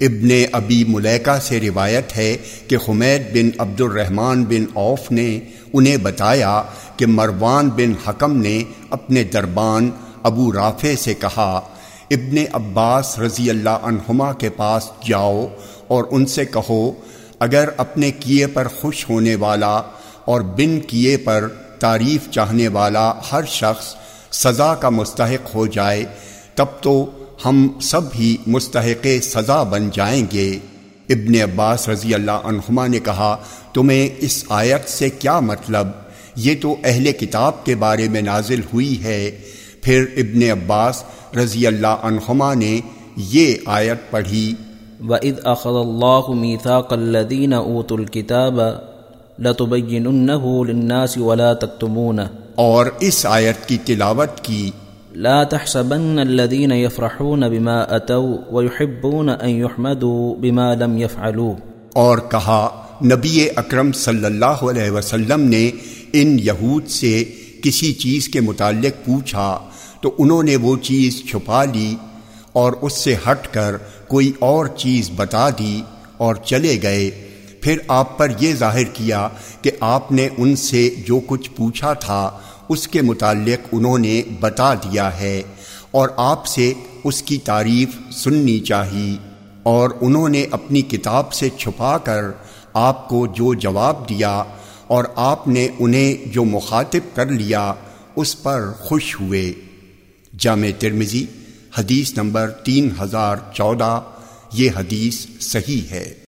ابن ابی ملیکہ سے روایت ہے کہ حمید بن عبد الرحمن بن اوف نے انہیں بتایا کہ مروان بن حکم نے اپنے دربان ابو رافع سے کہا، ابن عباس رضی اللہ عنہما کے پاس جاؤ اور ان سے کہو، اگر اپنے کیے پر خوش ہونے والا اور بن کیے پر تعریف چاہنے والا ہر شخص سزا کا مستحق ہو جائے، تب تو ہم سب ہی مستحق سزا بن جائیں گے۔ ابن عباس رضی اللہ عنہما نے کہا تمہیں اس آیت سے کیا مطلب؟ یہ تو اہل کتاب کے بارے میں نازل ہوئی ہے۔ پھر ابن عباس رضی اللہ عنہما نے یہ آیت پڑھی۔ وَإِذْ أَخَذَ اللَّهُ مِيثَاقَ الَّذِينَ أُوتُوا الْكِتَابَ لَتُبَيِّنُنَّهُ لِلنَّاسِ وَلَا تَكْتُمُونَهُ۔ اور اس آیت کی تلاوت کی۔ لا تحسبن الذين يفرحون بما اتوا ويحبون ان يحمدوا بما لم يفعلوا. اور کہا، نبی اکرم صلی اللہ علیہ وسلم نے ان یہود سے کسی چیز کے متعلق پوچھا، تو انہوں نے وہ چیز چھپا لی اور اس سے ہٹ کر کوئی اور چیز بتا دی اور چلے گئے۔ پھر آپ پر یہ ظاہر کیا کہ آپ نے ان سے جو کچھ پوچھا تھا اس کے متعلق انہوں نے بتا دیا ہے اور آپ سے اس کی تعریف سننی چاہیے اور انہوں نے اپنی کتاب سے چھپا کر آپ کو جو جواب دیا اور آپ نے انہیں جو مخاطب کر لیا اس پر خوش ہوئے۔ جامع ترمزی حدیث نمبر تین ہزار چودہ، یہ حدیث صحیح ہے۔